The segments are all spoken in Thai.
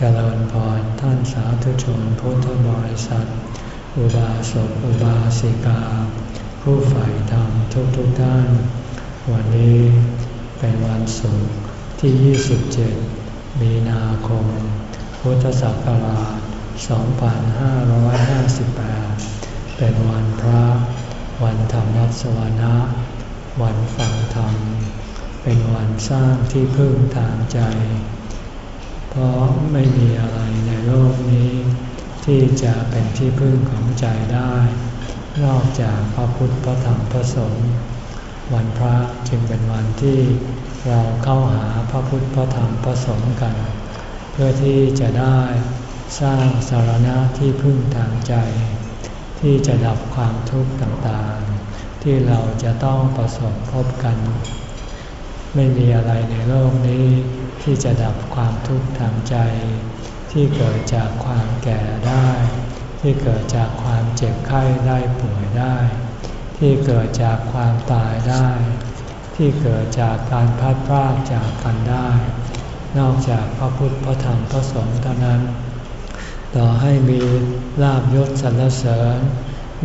เจริญพรท่านสาธุชนพุทธบริษัท อุบาสกอุบาสิกา ผู้ใฝ่ธรรมทุกทุกท่าน วันนี้เป็นวันศุกร์ที่ 27 มีนาคม พุทธศักราช 2558 เป็นวันพระ วันธรรมนัสวนะ วันฟังธรรม เป็นวันสร้างที่พึ่งทางใจ ราะไม่มีอะไรในโลกนี้ ที่จะเป็นที่พึ่งของใจได้ นอกจากพระพุทธพระธรรมพระสงฆ์วันพระจึงเป็นวันที่เราเข้าหาพระพุทธพระธรรมพระสงฆ์กัน เพื่อที่จะได้สร้างสารณะที่พึ่งทางใจ ที่จะดับความทุกข์ต่างๆ ที่เราจะต้องประสบพบกัน ไม่มีอะไรในโลกนี้ ที่จะดับความทุกข์ทางใจ ที่เกิดจากความแก่ได้ ที่เกิดจากความเจ็บไข้ได้ป่วยได้ ที่เกิดจากความตายได้ ที่เกิดจากการพัดพรากจากกันได้ นอกจากพระพุทธพระธรรมพระสงฆ์เท่านั้น ต่อให้มีลาบยศสรรเสริญ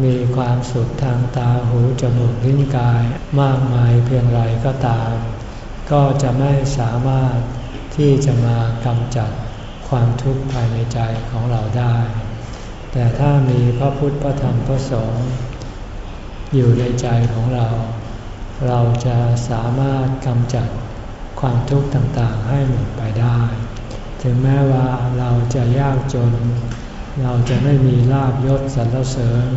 มีความสุขทางตาหูจมูกลิ้นกายมากมายเพียงไรก็ตาม ก็จะไม่สามารถ ที่จะมากำจัดความทุกข์ภายในใจของเราได้ แต่ถ้ามีพระพุทธพระธรรมพระสงฆ์อยู่ในใจของเรา เราจะสามารถกำจัดความทุกข์ต่างๆให้หมดไปได้ ถึงแม้ว่าเราจะยากจน เราจะไม่มีลาบยศสรรเสริญ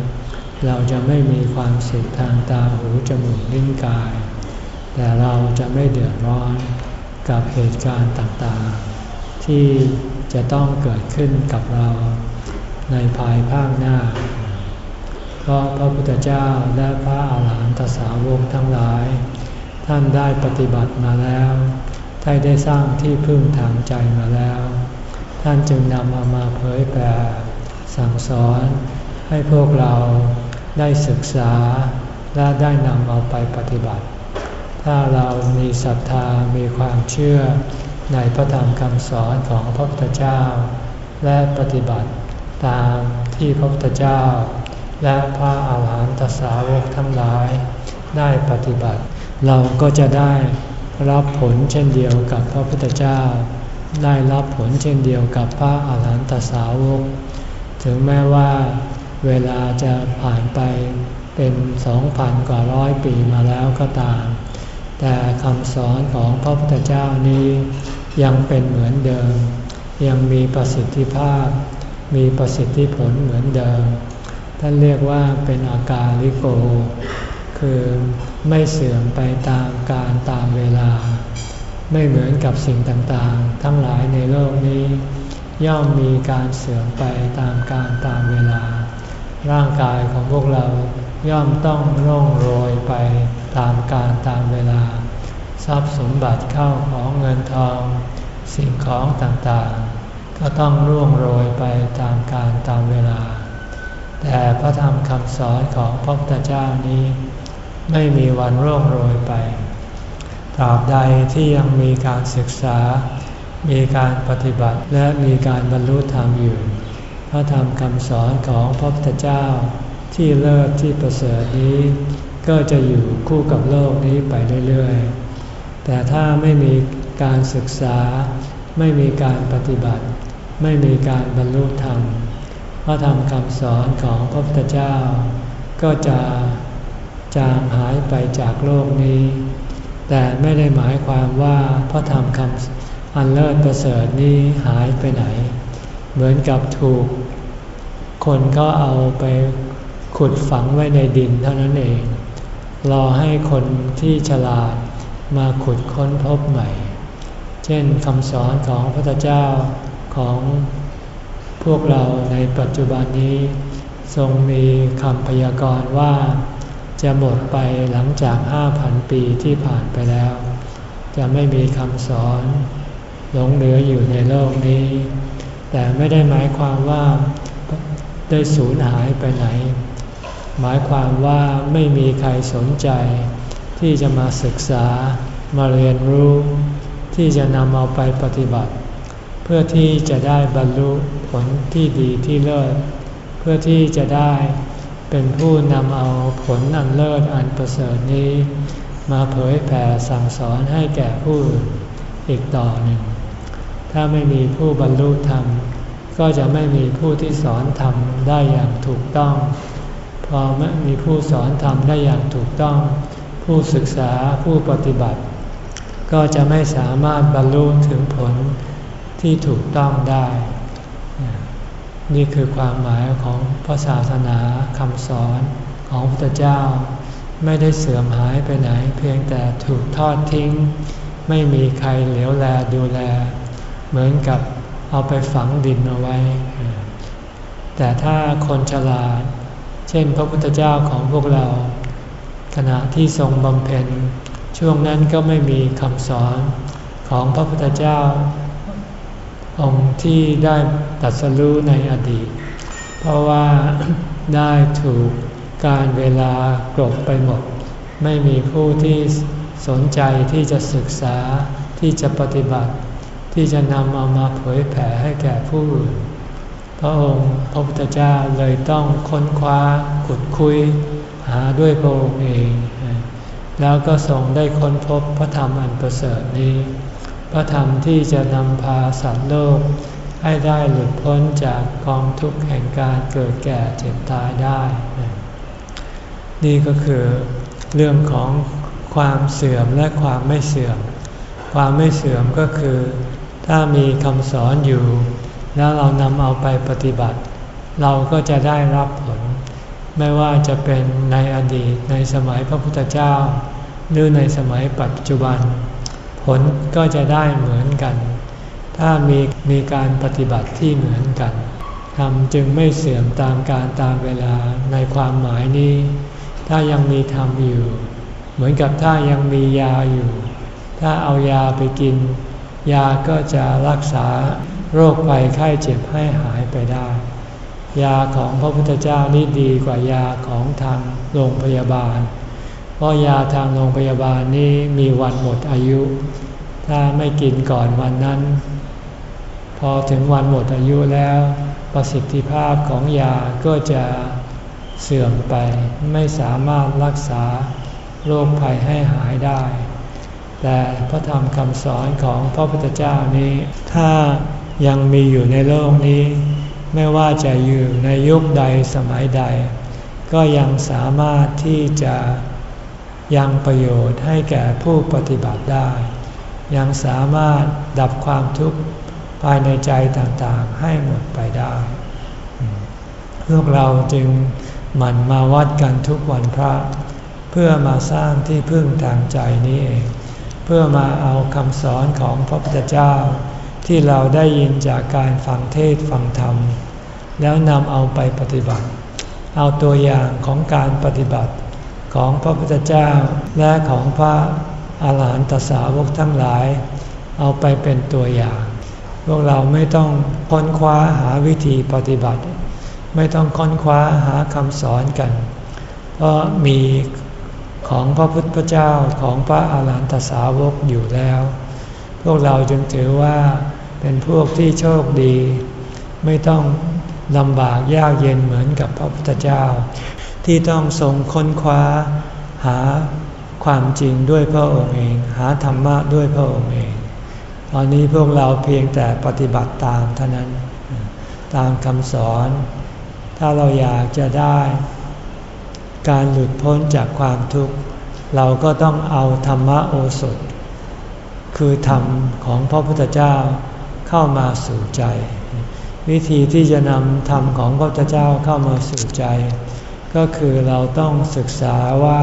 เราจะไม่มีความสุขทางตาหูจมูกลิ้นกาย แต่เราจะไม่เดือดร้อน กับเหตุการณ์ต่างๆ ที่จะต้องเกิดขึ้นกับเราในภายภาคหน้า เพราะพระพุทธเจ้าและพระอาหารหันตสาวกทั้งหลาย ท่านได้ปฏิบัติมาแล้วท่านได้สร้างที่พึ่งทางใจมาแล้ว ท่านจึงนำเอามาเผยแผ่สั่งสอนให้พวกเราได้ศึกษาและได้นำเอาไปปฏิบัติ ถ้าเรามีศรัทธามีความเชื่อในพระธรรมคำสอนของพระพุทธเจ้า และปฏิบัติตามที่พระพุทธเจ้า และพระอาหารหันตสาวกทั้งหลาย ได้ปฏิบัติ เราก็จะได้รับผลเช่นเดียวกับพระพุทธเจ้า ได้รับผลเช่นเดียวกับพระอาหารหันตสาวก ถึงแม้ว่าเวลาจะผ่านไปเป็นสองพันกว่าร้อยปีมาแล้วก็ตาม แต่คำสอนของพระพุทธเจ้านี้ยังเป็นเหมือนเดิม ยังมีประสิทธิภาพ มีประสิทธิผลเหมือนเดิม ท่านเรียกว่าเป็นอาการลิโก คือไม่เสื่อมไปตามการตามเวลา ไม่เหมือนกับสิ่งต่างๆ ทั้งหลายในโลกนี้ ย่อมมีการเสื่อมไปตามการตามเวลา ร่างกายของพวกเราย่อมต้องร่องโรยไป ตามการตามเวลา ทรัพย์สมบัติเข้าของเงินทอง สิ่งของต่างๆ ก็ต้องร่วงโรยไปตามการตามเวลา แต่พระธรรมคำสอนของพระพุทธเจ้านี้ ไม่มีวันร่วงโรยไปตราบใดที่ยังมีการศึกษา มีการปฏิบัติและมีการบรรลุธรรมอยู่ พระธรรมคำสอนของพระพุทธเจ้าที่เลิศที่ประเสริฐนี้ ก็จะอยู่คู่กับโลกนี้ไปเรื่อยๆ แต่ถ้าไม่มีการศึกษา ไม่มีการปฏิบัติ ไม่มีการบรรลุธรรมพระธรรมคำสอนของพระพุทธเจ้า ก็จะจางหายไปจากโลกนี้ แต่ไม่ได้หมายความว่าพระธรรมคำอันเลิศประเสริฐนี้หายไปไหน เหมือนกับถูก คนก็เอาไปขุดฝังไว้ในดินเท่านั้นเอง รอให้คนที่ฉลาดมาขุดค้นพบใหม่ เช่นคำสอนของพระพุทธเจ้าของพวกเราในปัจจุบันนี้ ทรงมีคำพยากรณ์ว่า จะหมดไปหลังจากห้าพันปีที่ผ่านไปแล้ว จะไม่มีคำสอนหลงเหลืออยู่ในโลกนี้ แต่ไม่ได้หมายความว่าได้สูญหายไปไหน หมายความว่าไม่มีใครสนใจ ที่จะมาศึกษามาเรียนรู้ ที่จะนำเอาไปปฏิบัติ เพื่อที่จะได้บรรลุผลที่ดีที่เลิศ เพื่อที่จะได้เป็นผู้นำเอาผลอันเลิศอันประเสริฐนี้ มาเผยแผ่สั่งสอนให้แก่ผู้อีกต่อหนึ่ง ถ้าไม่มีผู้บรรลุธรรม ก็จะไม่มีผู้ที่สอนธรรมได้อย่างถูกต้อง พอไม่มีผู้สอนธรรมได้อย่างถูกต้อง ผู้ศึกษาผู้ปฏิบัติ ก็จะไม่สามารถบรรลุถึงผลที่ถูกต้องได้ นี่คือความหมายของพระศาสนาคำสอนของพระเจ้า ไม่ได้เสื่อมหายไปไหน เพียงแต่ถูกทอดทิ้ง ไม่มีใครเหลียวแลดูแล เหมือนกับเอาไปฝังดินเอาไว้ แต่ถ้าคนฉลาด เช่นพระพุทธเจ้าของพวกเรา ขณะที่ทรงบำเพ็ญ ช่วงนั้นก็ไม่มีคำสอนของพระพุทธเจ้า องค์ที่ได้ตัดสรู้ในอดีต เพราะว่าได้ถูกการเวลากรบไปหมด ไม่มีผู้ที่สนใจที่จะศึกษาที่จะปฏิบัติ ที่จะนำเอามาเผยแผ่ให้แก่ผู้อื่น พระองค์พระพุทธเจ้าเลยต้องค้นคว้าขุดคุยหาด้วยพระองค์เอง แล้วก็ทรงได้ค้นพบพระธรรมอันประเสริฐนี้ พระธรรมที่จะนำพาสัตว์โลก ให้ได้หลุดพ้นจากกองทุกข์แห่งการเกิดแก่เจ็บตายได้ นี่ก็คือเรื่องของความเสื่อมและความไม่เสื่อม ความไม่เสื่อมก็คือ ถ้ามีคำสอนอยู่ แล้วเรานำเอาไปปฏิบัติ เราก็จะได้รับผล ไม่ว่าจะเป็นในอดีตในสมัยพระพุทธเจ้า หรือในสมัยปัจจุบัน ผลก็จะได้เหมือนกัน ถ้ามีมีการปฏิบัติที่เหมือนกันทำจึงไม่เสื่อมตามการตามเวลาในความหมายนี้ ถ้ายังมีธรรมอยู่ เหมือนกับถ้ายังมียาอยู่ ถ้าเอายาไปกิน ยาก็จะรักษา โรคภัยไข้เจ็บให้หายไปได้ ยาของพระพุทธเจ้านี่ดีกว่ายาของทางโรงพยาบาล เพราะยาทางโรงพยาบาลนี้มีวันหมดอายุ ถ้าไม่กินก่อนวันนั้น พอถึงวันหมดอายุแล้ว ประสิทธิภาพของยาก็จะเสื่อมไปไม่สามารถรักษาโรคภัยให้หายได้ แต่พระธรรมคำสอนของพระพุทธเจ้านี้ ถ้า ยังมีอยู่ในโลกนี้ ไม่ว่าจะอยู่ในยุคใดสมัยใด ก็ยังสามารถที่จะยังประโยชน์ให้แก่ผู้ปฏิบัติได้ ยังสามารถดับความทุกข์ภายในใจต่างๆ ให้หมดไปได้ พวกเราจึงหมั่นมาวัดกันทุกวันพระ เพื่อมาสร้างที่พึ่งทางใจนี้เอง เพื่อมาเอาคำสอนของพระพุทธเจ้า ที่เราได้ยินจากการฟังเทศฟังธรรม แล้วนำเอาไปปฏิบัติ เอาตัวอย่างของการปฏิบัติของพระพุทธเจ้าและของพระอาหารหันตสาวกทั้งหลาย เอาไปเป็นตัวอย่าง พวกเราไม่ต้องค้นคว้าหาวิธีปฏิบัติ ไม่ต้องค้นคว้าหาคำสอนกัน เพราะมีของพระพุทธเจ้าของพระอาหารหันตสาวกอยู่แล้ว พวกเราจึงถือว่า เป็นพวกที่โชคดี ไม่ต้องลำบากยากเย็นเหมือนกับพระพุทธเจ้า ที่ต้องทรงค้นคว้าหาความจริงด้วยพระองค์เอง หาธรรมะด้วยพระองค์เอง ตอนนี้พวกเราเพียงแต่ปฏิบัติตามเท่านั้น ตามคำสอน ถ้าเราอยากจะได้ การหลุดพ้นจากความทุกข์ เราก็ต้องเอาธรรมะโอสถ คือธรรมของพระพุทธเจ้า เข้ามาสู่ใจ วิธีที่จะนำธรรมของพระพุทธเจ้าเข้ามาสู่ใจ ก็คือเราต้องศึกษาว่า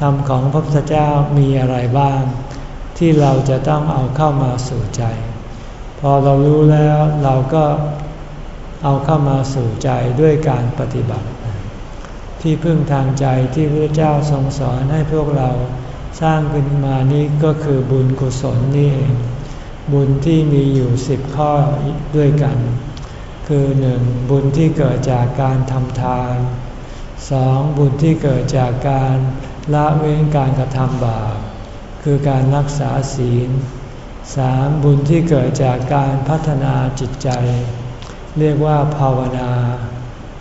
ธรรมของพระพุทธเจ้ามีอะไรบ้าง ที่เราจะต้องเอาเข้ามาสู่ใจ พอเรารู้แล้วเราก็เอาเข้ามาสู่ใจด้วยการปฏิบัติ ที่พึ่งทางใจที่พระเจ้าทรงสอนให้พวกเราสร้างขึ้นมานี้ก็คือบุญกุศลนี่เอง บุญที่มีอยู่สิบข้อด้วยกัน คือหนึ่งบุญที่เกิดจากการทำทานสองบุญที่เกิดจากการละเว้นการกระทำบาปคือการรักษาศีลสามบุญที่เกิดจากการพัฒนาจิตใจ เรียกว่าภาวนา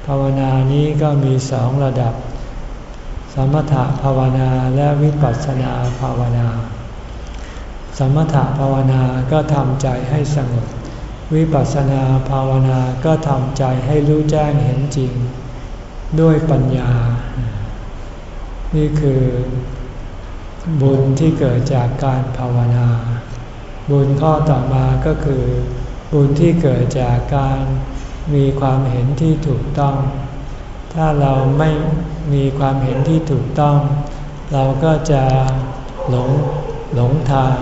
ภาวนานี้ก็มีสองระดับ สมถภาวนาและวิปัสสนาภาวนา สมถภาวนาก็ทำใจให้สงบ วิปัสสนาภาวนาก็ทำใจให้รู้แจ้งเห็นจริง ด้วยปัญญา นี่คือบุญที่เกิดจากการภาวนา บุญข้อต่อมาก็คือ บุญที่เกิดจากการมีความเห็นที่ถูกต้อง ถ้าเราไม่มีความเห็นที่ถูกต้อง เราก็จะหลงหลงทาง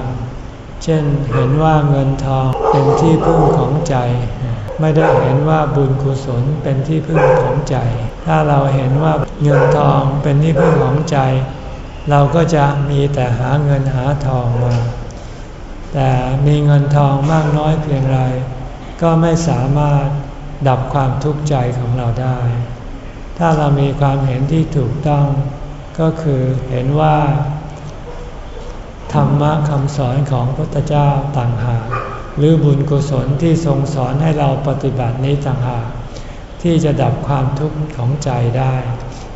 เช่นเห็นว่าเงินทองเป็นที่พึ่งของใจ ไม่ได้เห็นว่าบุญกุศลเป็นที่พึ่งของใจ ถ้าเราเห็นว่าเงินทองเป็นที่พึ่งของใจ เราก็จะมีแต่หาเงินหาทองมา แต่มีเงินทองมากน้อยเพียงไร ก็ไม่สามารถดับความทุกข์ใจของเราได้ ถ้าเรามีความเห็นที่ถูกต้อง ก็คือเห็นว่า ธรรมะคำสอนของพระพุทธเจ้าต่างหากหรือบุญกุศลที่ทรงสอนให้เราปฏิบัตินี้ต่างหากที่จะดับความทุกข์ของใจได้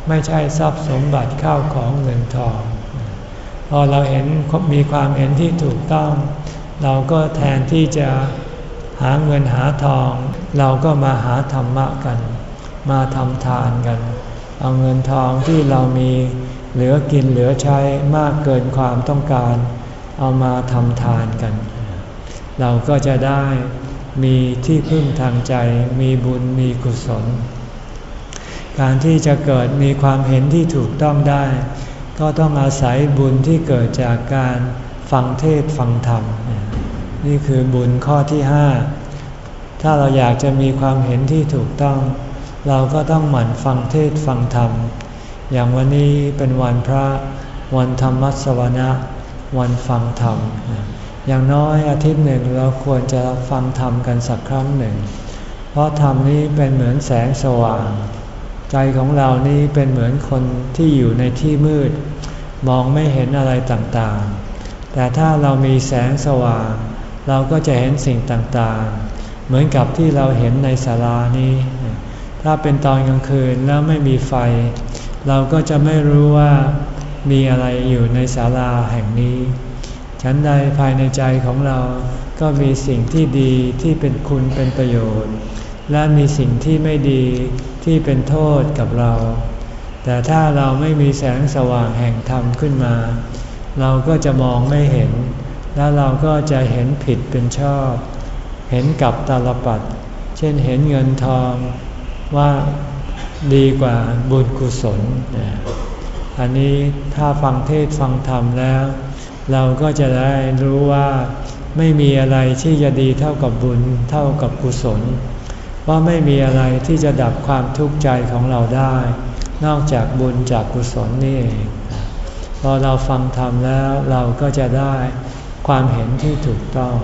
ไม่ใช่ทรัพย์สมบัติเข้าของเงินทอง พอเราเห็นมีความเห็นที่ถูกต้อง เราก็แทนที่จะหาเงินหาทอง เราก็มาหาธรรมะกัน มาทำทานกัน เอาเงินทองที่เรามี เหลือกินเหลือใช้มากเกินความต้องการ เอามาทำทานกัน เราก็จะได้มีที่พึ่งทางใจมีบุญมีกุศล การที่จะเกิดมีความเห็นที่ถูกต้องได้ ก็ต้องอาศัยบุญที่เกิดจากการฟังเทศฟังธรรม นี่คือบุญข้อที่ห้าถ้าเราอยากจะมีความเห็นที่ถูกต้อง เราก็ต้องหมั่นฟังเทศฟังธรรม อย่างวันนี้เป็นวันพระวันธรรมสวนะ วันฟังธรรม อย่างน้อยอาทิตย์หนึ่งเราควรจะฟังธรรมกันสักครั้งหนึ่ง เพราะธรรมนี้เป็นเหมือนแสงสว่าง ใจของเรานี้เป็นเหมือนคนที่อยู่ในที่มืด มองไม่เห็นอะไรต่างๆ แต่ถ้าเรามีแสงสว่าง เราก็จะเห็นสิ่งต่างๆ เหมือนกับที่เราเห็นในศาลานี้ ถ้าเป็นตอนกลางคืนแล้วไม่มีไฟ เราก็จะไม่รู้ว่ามีอะไรอยู่ในศาลาแห่งนี้ ฉันใดภายในใจของเราก็มีสิ่งที่ดีที่เป็นคุณเป็นประโยชน์ และมีสิ่งที่ไม่ดีที่เป็นโทษกับเรา แต่ถ้าเราไม่มีแสงสว่างแห่งธรรมขึ้นมา เราก็จะมองไม่เห็น แล้วเราก็จะเห็นผิดเป็นชอบ เห็นกับตาลปัด เช่นเห็นเงินทองว่า ดีกว่าบุญกุศล อันนี้ถ้าฟังเทศฟังธรรมแล้ว เราก็จะได้รู้ว่าไม่มีอะไรที่จะดีเท่ากับบุญเท่ากับกุศลว่าไม่มีอะไรที่จะดับความทุกข์ใจของเราได้ นอกจากบุญจากกุศลนี่เอง พอเราฟังธรรมแล้วเราก็จะได้ความเห็นที่ถูกต้อง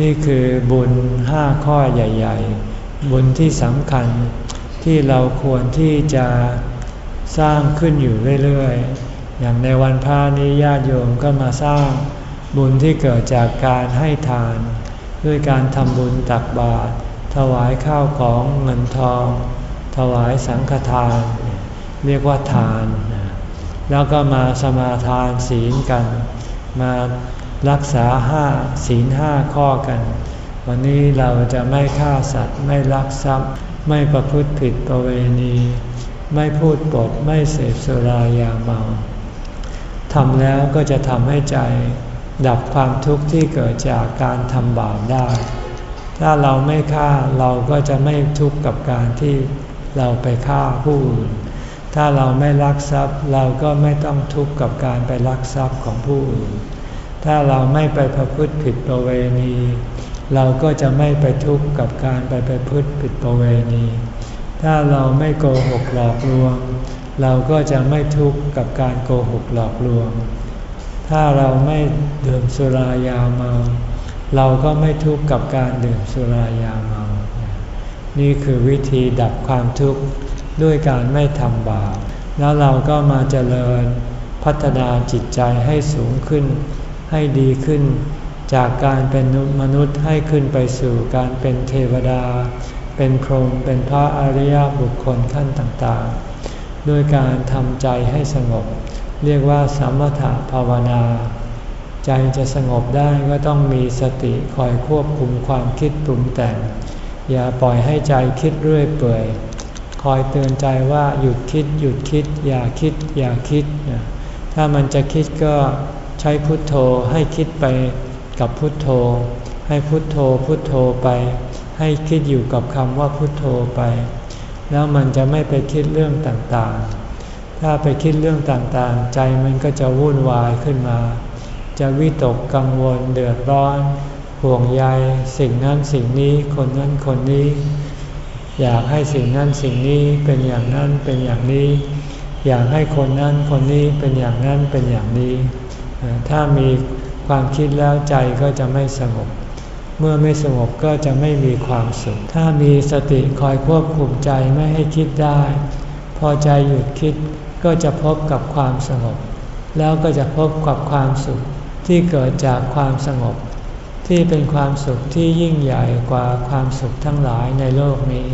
นี่คือบุญห้าข้อใหญ่ ๆ บุญที่สำคัญ ที่เราควรที่จะสร้างขึ้นอยู่เรื่อยๆ อย่างในวันพระนี้ญาติโยมก็มาสร้างบุญที่เกิดจากการให้ทาน ด้วยการทำบุญตักบาตรถวายข้าวของเงินทอง ถวายสังฆทาน เรียกว่าทาน แล้วก็มาสมาทานศีลกัน มารักษาห้าศีลห้าข้อกัน วันนี้เราจะไม่ฆ่าสัตว์ไม่ลักทรัพย์ ไม่ประพฤติผิดประเวณี ไม่พูดปดไม่เสพสุรายาเมาทำแล้วก็จะทำให้ใจดับความทุกข์ที่เกิดจากการทำบาปได้ ถ้าเราไม่ฆ่าเราก็จะไม่ทุกข์กับการที่เราไปฆ่าผู้อื่น ถ้าเราไม่ลักทรัพย์เราก็ไม่ต้องทุกข์กับการไปลักทรัพย์ของผู้อื่น ถ้าเราไม่ไปประพฤติผิดประเวณี เราก็จะไม่ไปทุกข์กับการไปไปพฤติผิดประเวณี ถ้าเราไม่โกหกหลอกลวง เราก็จะไม่ทุกข์กับการโกหกหลอกลวง ถ้าเราไม่ดื่มสุรายาเมา เราก็ไม่ทุกข์กับการดื่มสุรายาเมา นี่คือวิธีดับความทุกข์ด้วยการไม่ทำบาป แล้วเราก็มาเจริญพัฒนาจิตใจให้สูงขึ้น ให้ดีขึ้น จากการเป็นมนุษย์ให้ขึ้นไปสู่การเป็นเทวดา เป็นพรหมเป็นพระอริยบุคคลขั้นต่างๆ ด้วยการทำใจให้สงบ เรียกว่าสมถภาวนา ใจจะสงบได้ก็ต้องมีสติคอยควบคุมความคิดปรุงแต่ง อย่าปล่อยให้ใจคิดเรื่อยเปื่อย คอยเตือนใจว่าหยุดคิดหยุดคิด อย่าคิดอย่าคิด ถ้ามันจะคิดก็ใช้พุทโธให้คิดไป กับพุทโธ ให้พุทโธพุทโธไป ให้คิดอยู่กับคำว่าพุทโธไป แล้วมันจะไม่ไปคิดเรื่องต่างๆ ถ้าไปคิดเรื่องต่างๆ ใจมันก็จะวุ่นวายขึ้นมา จะวิตกกังวลเดือดร้อน ห่วงใยสิ่งนั้นสิ่งนี้คนนั้นคนนี้ อยากให้สิ่งนั้นสิ่งนี้เป็นอย่างนั้นเป็นอย่างนี้ อยากให้คนนั้นคนนี้เป็นอย่างนั้นเป็นอย่างนี้ ถ้ามี ความคิดแล้วใจก็จะไม่สงบ เมื่อไม่สงบก็จะไม่มีความสุข ถ้ามีสติคอยควบคุมใจไม่ให้คิดได้ พอใจหยุดคิดก็จะพบกับความสงบ แล้วก็จะพบกับความสุขที่เกิดจากความสงบ ที่เป็นความสุขที่ยิ่งใหญ่กว่าความสุขทั้งหลายในโลกนี้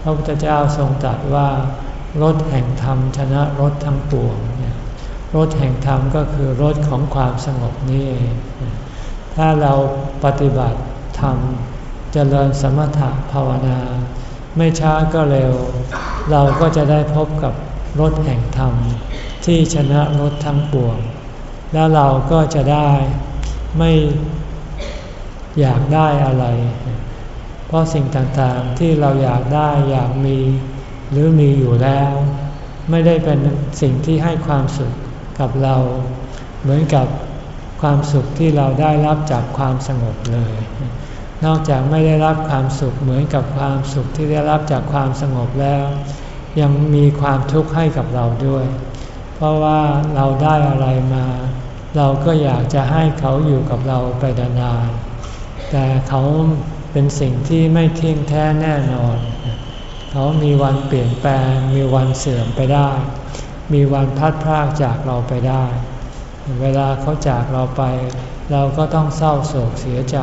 พระพุทธเจ้าทรงตรัสว่ารถแห่งธรรมชนะรถทั้งปวง รถแห่งธรรมก็คือรถของความสงบนี่เองถ้าเราปฏิบัติธรรมเจริญสมถะภาวนา ไม่ช้าก็เร็ว เราก็จะได้พบกับรถแห่งธรรม ที่ชนะรถทั้งปวง แล้วเราก็จะได้ไม่อยากได้อะไร เพราะสิ่งต่างๆที่เราอยากได้อยากมีหรือมีอยู่แล้ว ไม่ได้เป็นสิ่งที่ให้ความสุข กับเรา เหมือนกับความสุขที่เราได้รับจากความสงบเลย นอกจากไม่ได้รับความสุขเหมือนกับความสุขที่ได้รับจากความสงบแล้ว ยังมีความทุกข์ให้กับเราด้วย เพราะว่าเราได้อะไรมา เราก็อยากจะให้เขาอยู่กับเราไปนานๆแต่เขาเป็นสิ่งที่ไม่เที่ยงแท้แน่นอน เขามีวันเปลี่ยนแปลงมีวันเสื่อมไปได้ มีวันพัดพรากจากเราไปได้ เวลาเขาจากเราไป เราก็ต้องเศร้าโศกเสียใจ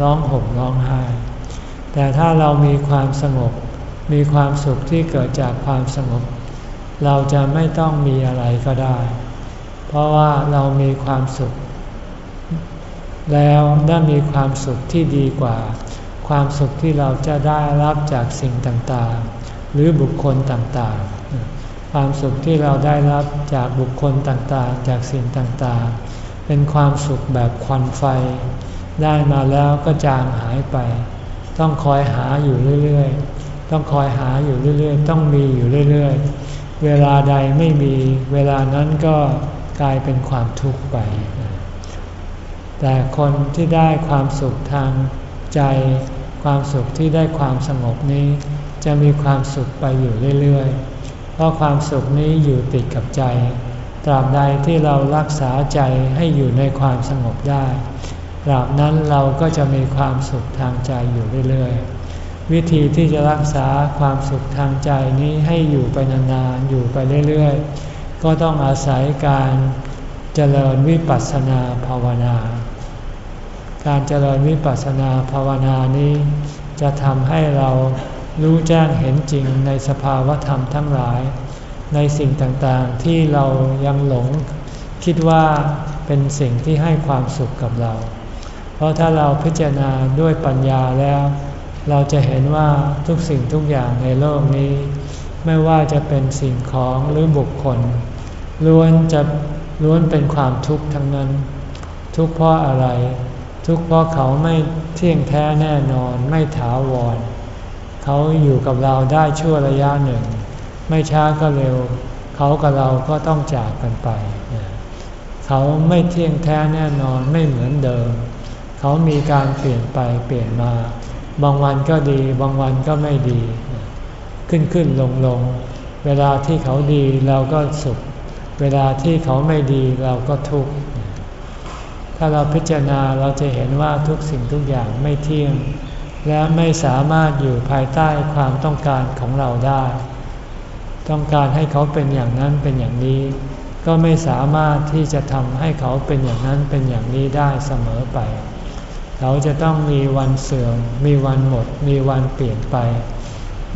ร้องห่มร้องไห้ แต่ถ้าเรามีความสงบ มีความสุขที่เกิดจากความสงบ เราจะไม่ต้องมีอะไรก็ได้ เพราะว่าเรามีความสุข แล้วได้มีความสุขที่ดีกว่า ความสุขที่เราจะได้รับจากสิ่งต่างๆ หรือบุคคลต่างๆ ความสุขที่เราได้รับจากบุคคลต่างๆ จากสิ่งต่างๆ เป็นความสุขแบบควันไฟ ได้มาแล้วก็จางหายไป ต้องคอยหาอยู่เรื่อยๆ ต้องคอยหาอยู่เรื่อยๆ ต้องมีอยู่เรื่อยๆ เวลาใดไม่มี เวลานั้นก็กลายเป็นความทุกข์ไป แต่คนที่ได้ความสุขทางใจ ความสุขที่ได้ความสงบนี้ จะมีความสุขไปอยู่เรื่อยๆ ราะความสุขนี้อยู่ติดกับใจ ตราบใดที่เรารักษาใจให้อยู่ในความสงบได้ ตราบนั้นเราก็จะมีความสุขทางใจอยู่เรื่อยๆ วิธีที่จะรักษาความสุขทางใจนี้ให้อยู่ไปนานๆ อยู่ไปเรื่อยๆ ก็ต้องอาศัยการเจริญวิปัสสนาภาวนา การเจริญวิปัสสนาภาวนานี้ จะทำให้เรา รู้แจ้งเห็นจริงในสภาวธรรมทั้งหลาย ในสิ่งต่างๆที่เรายังหลง คิดว่าเป็นสิ่งที่ให้ความสุขกับเรา เพราะถ้าเราพิจารณาด้วยปัญญาแล้ว เราจะเห็นว่าทุกสิ่งทุกอย่างในโลกนี้ ไม่ว่าจะเป็นสิ่งของหรือบุคคล ล้วนจะล้วนเป็นความทุกข์ทั้งนั้น ทุกเพราะอะไร ทุกเพราะเขาไม่เที่ยงแท้แน่นอนไม่ถาวร เขาอยู่กับเราได้ชั่วระยะหนึ่ง ไม่ช้าก็เร็ว เขากับเราก็ต้องจากกันไป เขาไม่เที่ยงแท้แน่นอนไม่เหมือนเดิม เขามีการเปลี่ยนไปเปลี่ยนมา บางวันก็ดี บางวันก็ไม่ดี ขึ้นขึ้นลงลงเวลาที่เขาดีเราก็สุข เวลาที่เขาไม่ดีเราก็ทุกข์ถ้าเราพิจารณาเราจะเห็นว่าทุกสิ่งทุกอย่างไม่เที่ยง และไม่สามารถอยู่ภายใต้ความต้องการของเราได้ ต้องการให้เขาเป็นอย่างนั้นเป็นอย่างนี้ ก็ไม่สามารถที่จะทำให้เขาเป็นอย่างนั้นเป็นอย่างนี้ได้เสมอไป เขาจะต้องมีวันเสื่อม มีวันหมด มีวันเปลี่ยนไป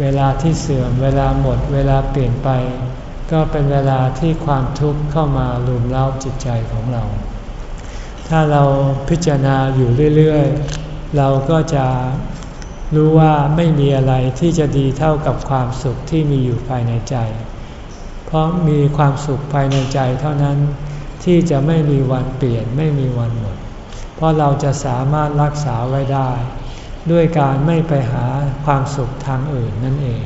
เวลาที่เสื่อม เวลาหมด เวลาเปลี่ยนไป ก็เป็นเวลาที่ความทุกข์เข้ามาลุมเล้าจิตใจของเรา ถ้าเราพิจารณาอยู่เรื่อย ๆ เราก็จะ รู้ว่าไม่มีอะไรที่จะดีเท่ากับความสุขที่มีอยู่ภายในใจ เพราะมีความสุขภายในใจเท่านั้นที่จะไม่มีวันเปลี่ยนไม่มีวันหมด เพราะเราจะสามารถรักษาไว้ได้ ด้วยการไม่ไปหาความสุขทางอื่นนั่นเอง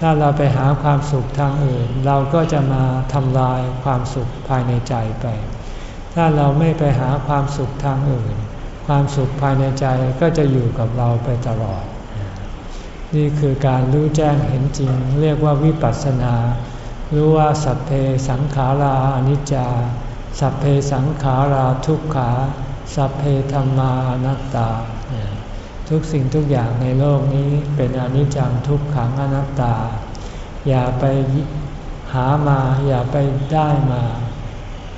ถ้าเราไปหาความสุขทางอื่น เราก็จะมาทำลายความสุขภายในใจไป ถ้าเราไม่ไปหาความสุขทางอื่น ความสุขภายในใจก็จะอยู่กับเราไปตลอด นี่คือการรู้แจ้งเห็นจริง เรียกว่าวิปัสสนา รู้ว่าสัพเพสังขาราอนิจจา สัพเพสังขาราทุกขา สัพเพธรรมานัตตา ทุกสิ่งทุกอย่างในโลกนี้เป็นอนิจจังทุกขังอนัตตา อย่าไปหามา อย่าไปได้มา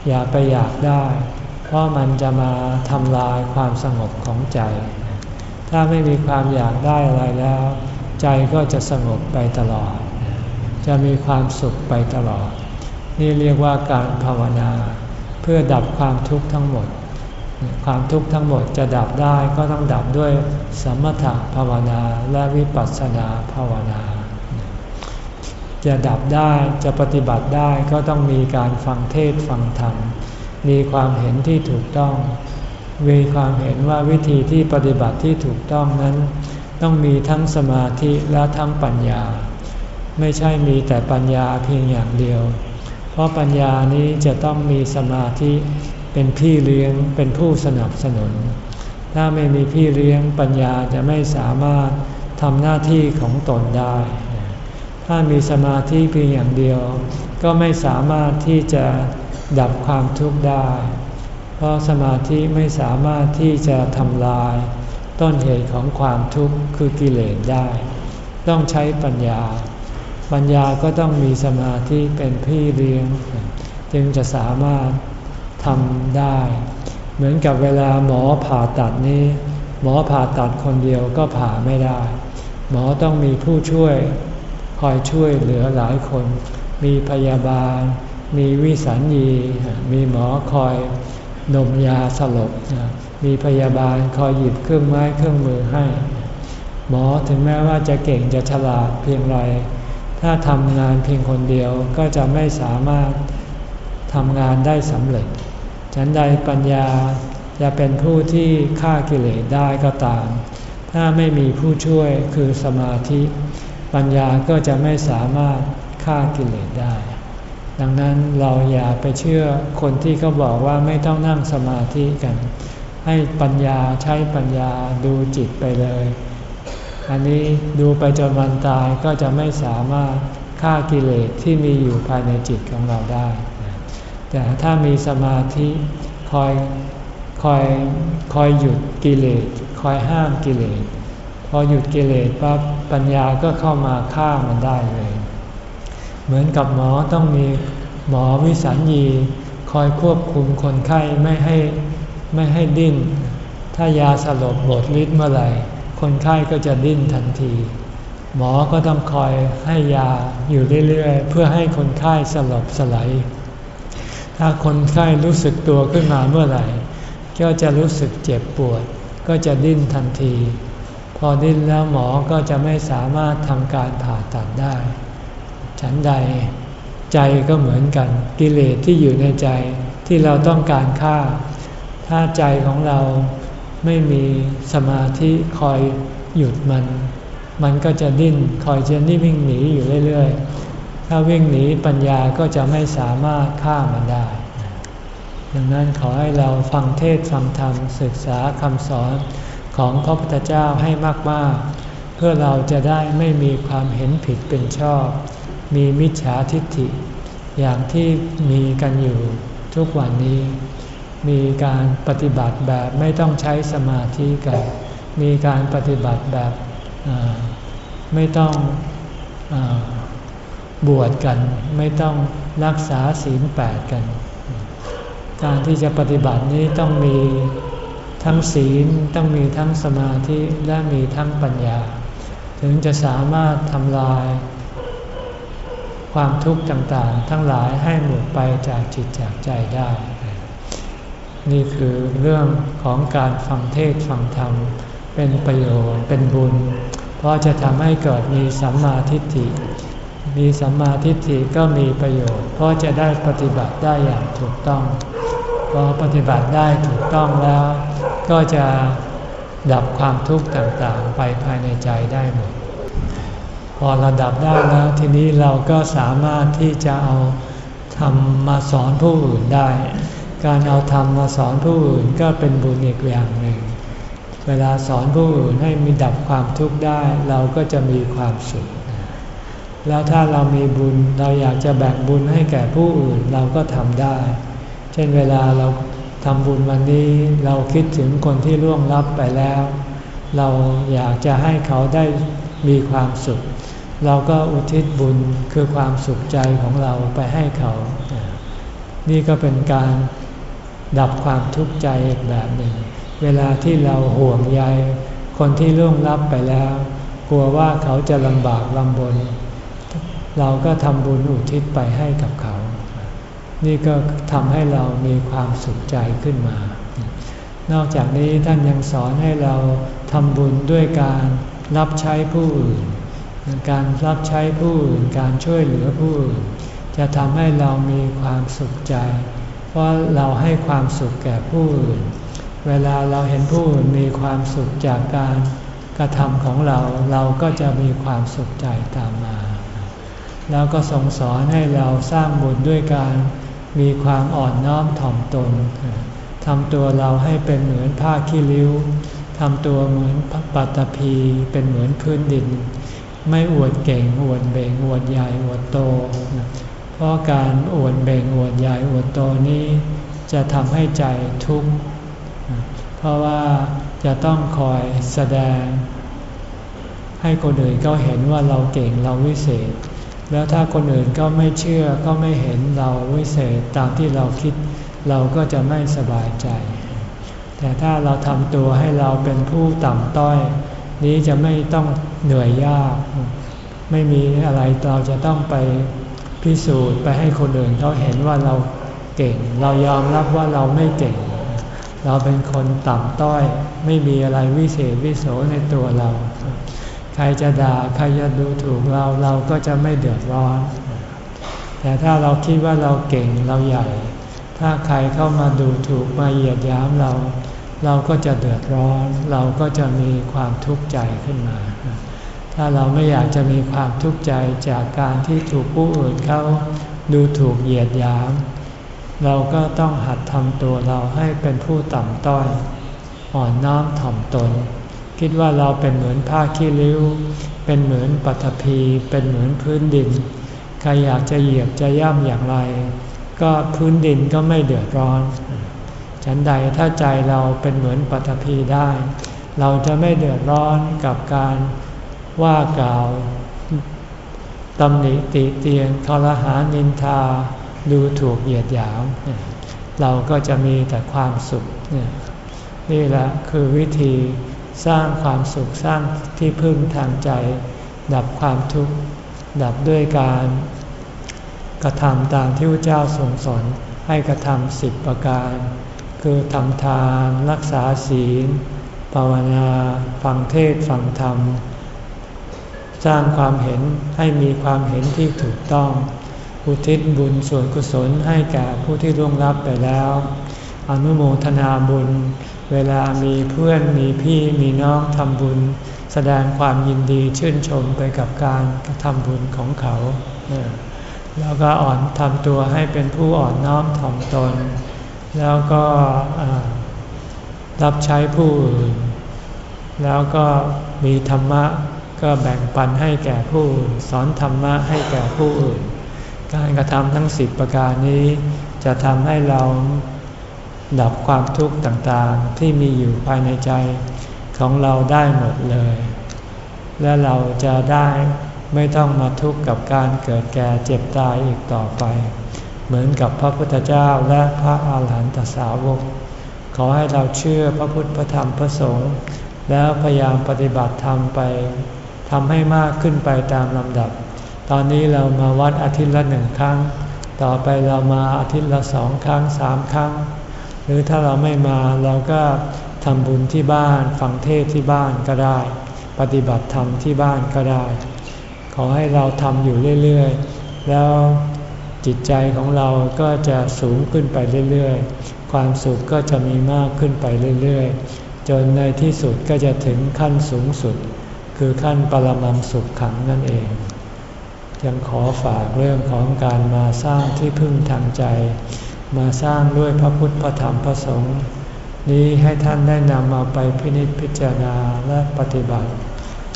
อย่าไปอยากได้ เพราะมันจะมาทำลายความสงบของใจ ถ้าไม่มีความอยากได้อะไรแล้ว ใจก็จะสงบไปตลอด จะมีความสุขไปตลอด นี่เรียกว่าการภาวนา เพื่อดับความทุกข์ทั้งหมด ความทุกข์ทั้งหมดจะดับได้ก็ต้องดับด้วยสมถะภาวนาและวิปัสสนาภาวนา จะดับได้จะปฏิบัติได้ก็ต้องมีการฟังเทศฟังธรรม มีความเห็นที่ถูกต้องมีความเห็นว่าวิธีที่ปฏิบัติที่ถูกต้องนั้น ต้องมีทั้งสมาธิและทั้งปัญญา ไม่ใช่มีแต่ปัญญาเพียงอย่างเดียว เพราะปัญญานี้จะต้องมีสมาธิเป็นพี่เลี้ยงเป็นผู้สนับสนุน ถ้าไม่มีพี่เลี้ยงปัญญาจะไม่สามารถทำหน้าที่ของตนได้ ถ้ามีสมาธิเพียงอย่างเดียว ก็ไม่สามารถที่จะดับความทุกข์ได้ เพราะสมาธิไม่สามารถที่จะทำลาย ต้นเหตุของความทุกข์คือกิเลสได้ ต้องใช้ปัญญา ปัญญาก็ต้องมีสมาธิเป็นพี่เลี้ยง จึงจะสามารถทำได้ เหมือนกับเวลาหมอผ่าตัดนี้ หมอผ่าตัดคนเดียวก็ผ่าไม่ได้ หมอต้องมีผู้ช่วยคอยช่วยเหลือหลายคน มีพยาบาล มีวิสัญญี มีหมอคอยนมยาสลบ มีพยาบาลคอยหยิบเครื่องไม้เครื่องมือให้ หมอถึงแม้ว่าจะเก่งจะฉลาดเพียงไร ถ้าทำงานเพียงคนเดียวก็จะไม่สามารถทำงานได้สำเร็จ ฉันใดปัญญาจะเป็นผู้ที่ฆ่ากิเลสได้ก็ตาม ถ้าไม่มีผู้ช่วยคือสมาธิ ปัญญาก็จะไม่สามารถฆ่ากิเลสได้ ดังนั้นเราอย่าไปเชื่อคนที่เขาบอกว่าไม่ต้องนั่งสมาธิกัน ให้ปัญญาใช้ปัญญาดูจิตไปเลย อันนี้ดูไปจนวันตายก็จะไม่สามารถฆ่ากิเลสที่มีอยู่ภายในจิตของเราได้ แต่ถ้ามีสมาธิคอยคอยคอยหยุดกิเลสคอยห้ามกิเลสพอหยุดกิเลสปั๊บปัญญาก็เข้ามาฆ่ามันได้เลย เหมือนกับหมอต้องมีหมอวิสัญญีคอยควบคุมคนไข้ไม่ให้ ไม่ให้ดิ้น ถ้ายาสลบหมดฤทธิ์เมื่อไหร่ คนไข้ก็จะดิ้นทันที หมอก็ต้องคอยให้ยาอยู่เรื่อยๆ เพื่อให้คนไข้สลบสลายถ้าคนไข้รู้สึกตัวขึ้นมาเมื่อไหร่ ก็จะรู้สึกเจ็บปวด ก็จะดิ้นทันที พอดิ้นแล้วหมอก็จะไม่สามารถทำการผ่าตัดได้ ฉันใดใจก็เหมือนกัน กิเลสที่อยู่ในใจที่เราต้องการฆ่า ถ้าใจของเราไม่มีสมาธิคอยหยุดมัน มันก็จะดิ้นคอยจะนี่วิ่งหนีอยู่เรื่อยๆ ถ้าวิ่งหนีปัญญาก็จะไม่สามารถฆ่ามันได้ ดังนั้นขอให้เราฟังเทศฟังธรรมศึกษาคำสอนของพระพุทธเจ้าให้มากๆ เพื่อเราจะได้ไม่มีความเห็นผิดเป็นชอบ มีมิจฉาทิฏฐิ อย่างที่มีกันอยู่ทุกวันนี้ มีการปฏิบัติแบบไม่ต้องใช้สมาธิกัน มีการปฏิบัติแบบไม่ต้องอบวชกัน ไม่ต้องรักษาศีลแปดกัน การที่จะปฏิบัตินี้ต้องมีทั้งศีลต้องมีทั้งสมาธิและมีทั้งปัญญา ถึงจะสามารถทำลายความทุกข์ต่างๆ ทั้งหลายให้หมดไปจากจิตจากใจได้ นี่คือเรื่องของการฟังเทศฟังธรรม เป็นประโยชน์เป็นบุญ เพราะจะทำให้เกิดมีสัมมาทิฏฐิ มีสัมมาทิฏฐิก็มีประโยชน์ เพราะจะได้ปฏิบัติได้อย่างถูกต้อง พอปฏิบัติได้ถูกต้องแล้ว ก็จะดับความทุกข์ต่างๆ ไปภายในใจได้หมด พอราดับได้แล้วทีนี้เราก็สามารถที่จะเอาทำมาสอนผู้อื่นได้ การเอาธรรมมาสอนผู้อื่นก็เป็นบุญอีกอย่างหนึ่ง เวลาสอนผู้อื่นให้มีดับความทุกข์ได้เราก็จะมีความสุข แล้วถ้าเรามีบุญเราอยากจะแบ่งบุญให้แก่ผู้อื่นเราก็ทำได้ เช่นเวลาเราทำบุญวันนี้เราคิดถึงคนที่ล่วงลับไปแล้ว เราอยากจะให้เขาได้มีความสุข เราก็อุทิศบุญคือความสุขใจของเราไปให้เขา นี่ก็เป็นการ ดับความทุกข์ใจอีกแบบหนึ่ง เวลาที่เราห่วงใยคนที่ล่วงลับไปแล้ว กลัวว่าเขาจะลำบากลำบน เราก็ทำบุญอุทิศไปให้กับเขา นี่ก็ทำให้เรามีความสุขใจขึ้นมา นอกจากนี้ท่านยังสอนให้เราทำบุญด้วยการรับใช้ผู้อื่น การรับใช้ผู้อื่น การช่วยเหลือผู้อื่น จะทำให้เรามีความสุขใจ เพราะเราให้ความสุขแก่ผู้อื่น เวลาเราเห็นผู้อื่นมีความสุขจากการกระทำของเราเราก็จะมีความสุขใจตามมา แล้วก็ทรงสอนให้เราสร้างบุญด้วยการมีความอ่อนน้อมถ่อมตนทำตัวเราให้เป็นเหมือนผ้าขี้ริ้วทำตัวเหมือนปัตตภีเป็นเหมือนพื้นดิน ไม่อวดเก่งอวดเบ่งอวดใหญ่อวดโต เพราะการอวดเบ่งอวดใหญ่อวดโตนี้ จะทำให้ใจทุกข์ เพราะว่าจะต้องคอยแสดง ให้คนอื่นเขาเห็นว่าเราเก่งเราวิเศษ แล้วถ้าคนอื่นก็ไม่เชื่อก็ไม่เห็นเราวิเศษตามที่เราคิด เราก็จะไม่สบายใจ แต่ถ้าเราทำตัวให้เราเป็นผู้ต่ำต้อย นี้จะไม่ต้องเหนื่อยยาก ไม่มีอะไรเราจะต้องไป พิสูจน์ไปให้คนอื่นเขาเห็นว่าเราเก่ง เรายอมรับว่าเราไม่เก่ง เราเป็นคนต่ำต้อยไม่มีอะไรวิเศษวิโสในตัวเรา ใครจะด่าใครจะดูถูกเราเราก็จะไม่เดือดร้อน แต่ถ้าเราคิดว่าเราเก่งเราใหญ่ ถ้าใครเข้ามาดูถูกมาเหยียดย้ำเรา เราก็จะเดือดร้อน เราก็จะมีความทุกข์ใจขึ้นมา ถ้าเราไม่อยากจะมีความทุกข์ใจจากการที่ถูกผู้อื่นเขาดูถูกเหยียดหย้ำเราก็ต้องหัดทำตัวเราให้เป็นผู้ต่ำต้อย อ่อนน้อมถ่อมตน คิดว่าเราเป็นเหมือนผ้าขี้ริ้ว เป็นเหมือนปัตภีเป็นเหมือนพื้นดิน ใครอยากจะเหยียบจะย่ำอย่างไร ก็พื้นดินก็ไม่เดือดร้อน ฉันใดถ้าใจเราเป็นเหมือนปัตภีได้ เราจะไม่เดือดร้อนกับการ ว่ากล่าวตำหนิติเตียนทรหานินทาดูถูกเหยียดหยาม เราก็จะมีแต่ความสุข นี่แหละคือวิธีสร้างความสุขสร้างที่พึ่งทางใจ ดับความทุกข์ ดับด้วยการกระทำตามที่พระเจ้าทรงสอนให้กระทำสิบประการ คือทำทานรักษาศีล ภาวนา ฟังเทศฟังธรรม สร้างความเห็นให้มีความเห็นที่ถูกต้อง อุทิศบุญส่วนกุศลให้แก่ผู้ที่ร่วงรับไปแล้ว อนุโมทนาบุญ เวลามีเพื่อนมีพี่มีน้องทำบุญ แสดงความยินดีชื่นชมไปกับการทำบุญของเขา แล้วก็อ่อนทำตัวให้เป็นผู้อ่อนน้อมถ่อมตน แล้วก็รับใช้ผู้อื่น แล้วก็มีธรรมะ ก็แบ่งปันให้แก่ผู้อื่นสอนธรรมะให้แก่ผู้อื่น การกระทำทั้งสิบประการนี้จะทำให้เราดับความทุกข์ต่างๆ ที่มีอยู่ภายในใจของเราได้หมดเลย และเราจะได้ไม่ต้องมาทุกข์กับการเกิดแก่เจ็บตายอีกต่อไป เหมือนกับพระพุทธเจ้าและพระอาหารหันตสาวก ขอให้เราเชื่อพระพุทธพระธรรมพระสงฆ์แล้วพยายามปฏิบัติธรรมไป ทำให้มากขึ้นไปตามลำดับ ตอนนี้เรามาวัดอาทิตย์ละหนึ่งครั้ง ต่อไปเรามาอาทิตย์ละสองครั้งสามครั้ง หรือถ้าเราไม่มาเราก็ทำบุญที่บ้านฟังเทศที่บ้านก็ได้ ปฏิบัติธรรมที่บ้านก็ได้ ขอให้เราทำอยู่เรื่อยๆ แล้วจิตใจของเราก็จะสูงขึ้นไปเรื่อยๆ ความสุขก็จะมีมากขึ้นไปเรื่อยๆ จนในที่สุดก็จะถึงขั้นสูงสุด คือขั้นปรมังสุขขังนั่นเอง ยังขอฝากเรื่องของการมาสร้างที่พึ่งทางใจ มาสร้างด้วยพระพุทธพระธรรมพระสงฆ์นี้ให้ท่านได้นำเอาไปพินิจพิจารณาและปฏิบัติ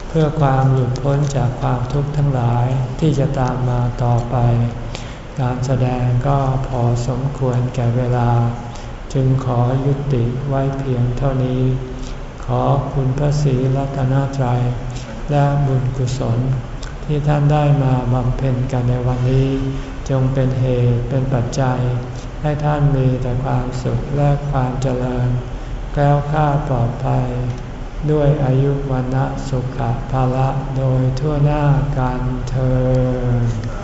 เพื่อความหลุดพ้นจากความทุกข์ทั้งหลายที่จะตามมาต่อไป การแสดงก็พอสมควรแก่เวลา จึงขอยุติไว้เพียงเท่านี้ ขอคุณพระศรีรัตนตรัย และบุญกุศล ที่ท่านได้มาบำเพ็ญกันในวันนี้ จงเป็นเหตุเป็นปัจจัย ให้ท่านมีแต่ความสุขและความเจริญแกล้วค่าปลอดภัย ด้วยอายุวันนะสุขภาละโดยทั่วหน้ากันเธอ